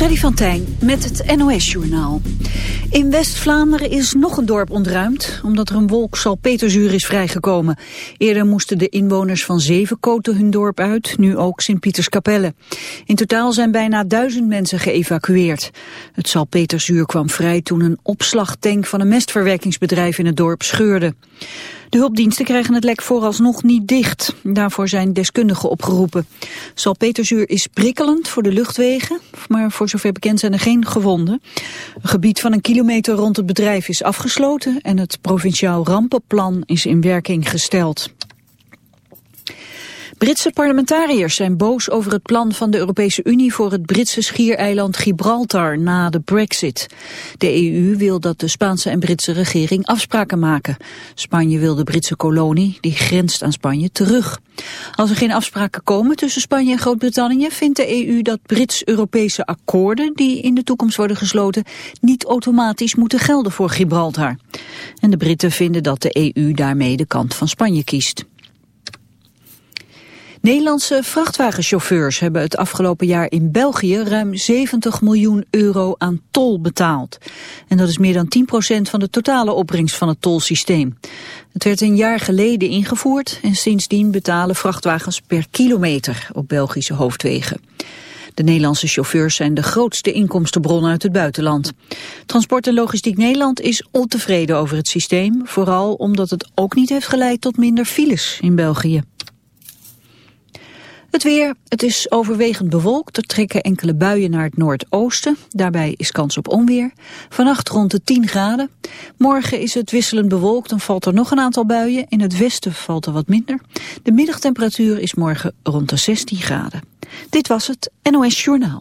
Freddy van Tijn met het NOS-journaal. In West-Vlaanderen is nog een dorp ontruimd... omdat er een wolk salpeterzuur is vrijgekomen. Eerder moesten de inwoners van Zevenkoten hun dorp uit... nu ook Sint-Pieterskapelle. In totaal zijn bijna duizend mensen geëvacueerd. Het salpeterzuur kwam vrij toen een opslagtank... van een mestverwerkingsbedrijf in het dorp scheurde. De hulpdiensten krijgen het lek vooralsnog niet dicht. Daarvoor zijn deskundigen opgeroepen. Salpeterzuur is prikkelend voor de luchtwegen, maar voor zover bekend zijn er geen gewonden. Een gebied van een kilometer rond het bedrijf is afgesloten en het provinciaal rampenplan is in werking gesteld. Britse parlementariërs zijn boos over het plan van de Europese Unie voor het Britse schiereiland Gibraltar na de brexit. De EU wil dat de Spaanse en Britse regering afspraken maken. Spanje wil de Britse kolonie, die grenst aan Spanje, terug. Als er geen afspraken komen tussen Spanje en Groot-Brittannië vindt de EU dat Brits-Europese akkoorden die in de toekomst worden gesloten niet automatisch moeten gelden voor Gibraltar. En de Britten vinden dat de EU daarmee de kant van Spanje kiest. Nederlandse vrachtwagenchauffeurs hebben het afgelopen jaar in België ruim 70 miljoen euro aan tol betaald. En dat is meer dan 10% van de totale opbrengst van het tolsysteem. Het werd een jaar geleden ingevoerd en sindsdien betalen vrachtwagens per kilometer op Belgische hoofdwegen. De Nederlandse chauffeurs zijn de grootste inkomstenbron uit het buitenland. Transport en Logistiek Nederland is ontevreden over het systeem, vooral omdat het ook niet heeft geleid tot minder files in België. Het weer, het is overwegend bewolkt. Er trekken enkele buien naar het noordoosten. Daarbij is kans op onweer. Vannacht rond de 10 graden. Morgen is het wisselend bewolkt en valt er nog een aantal buien. In het westen valt er wat minder. De middagtemperatuur is morgen rond de 16 graden. Dit was het NOS Journaal.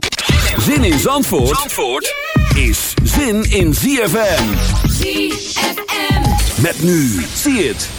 Zin in Zandvoort, Zandvoort is zin in ZFM. ZFM. Met nu, zie het.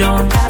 Don't have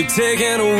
You're taking away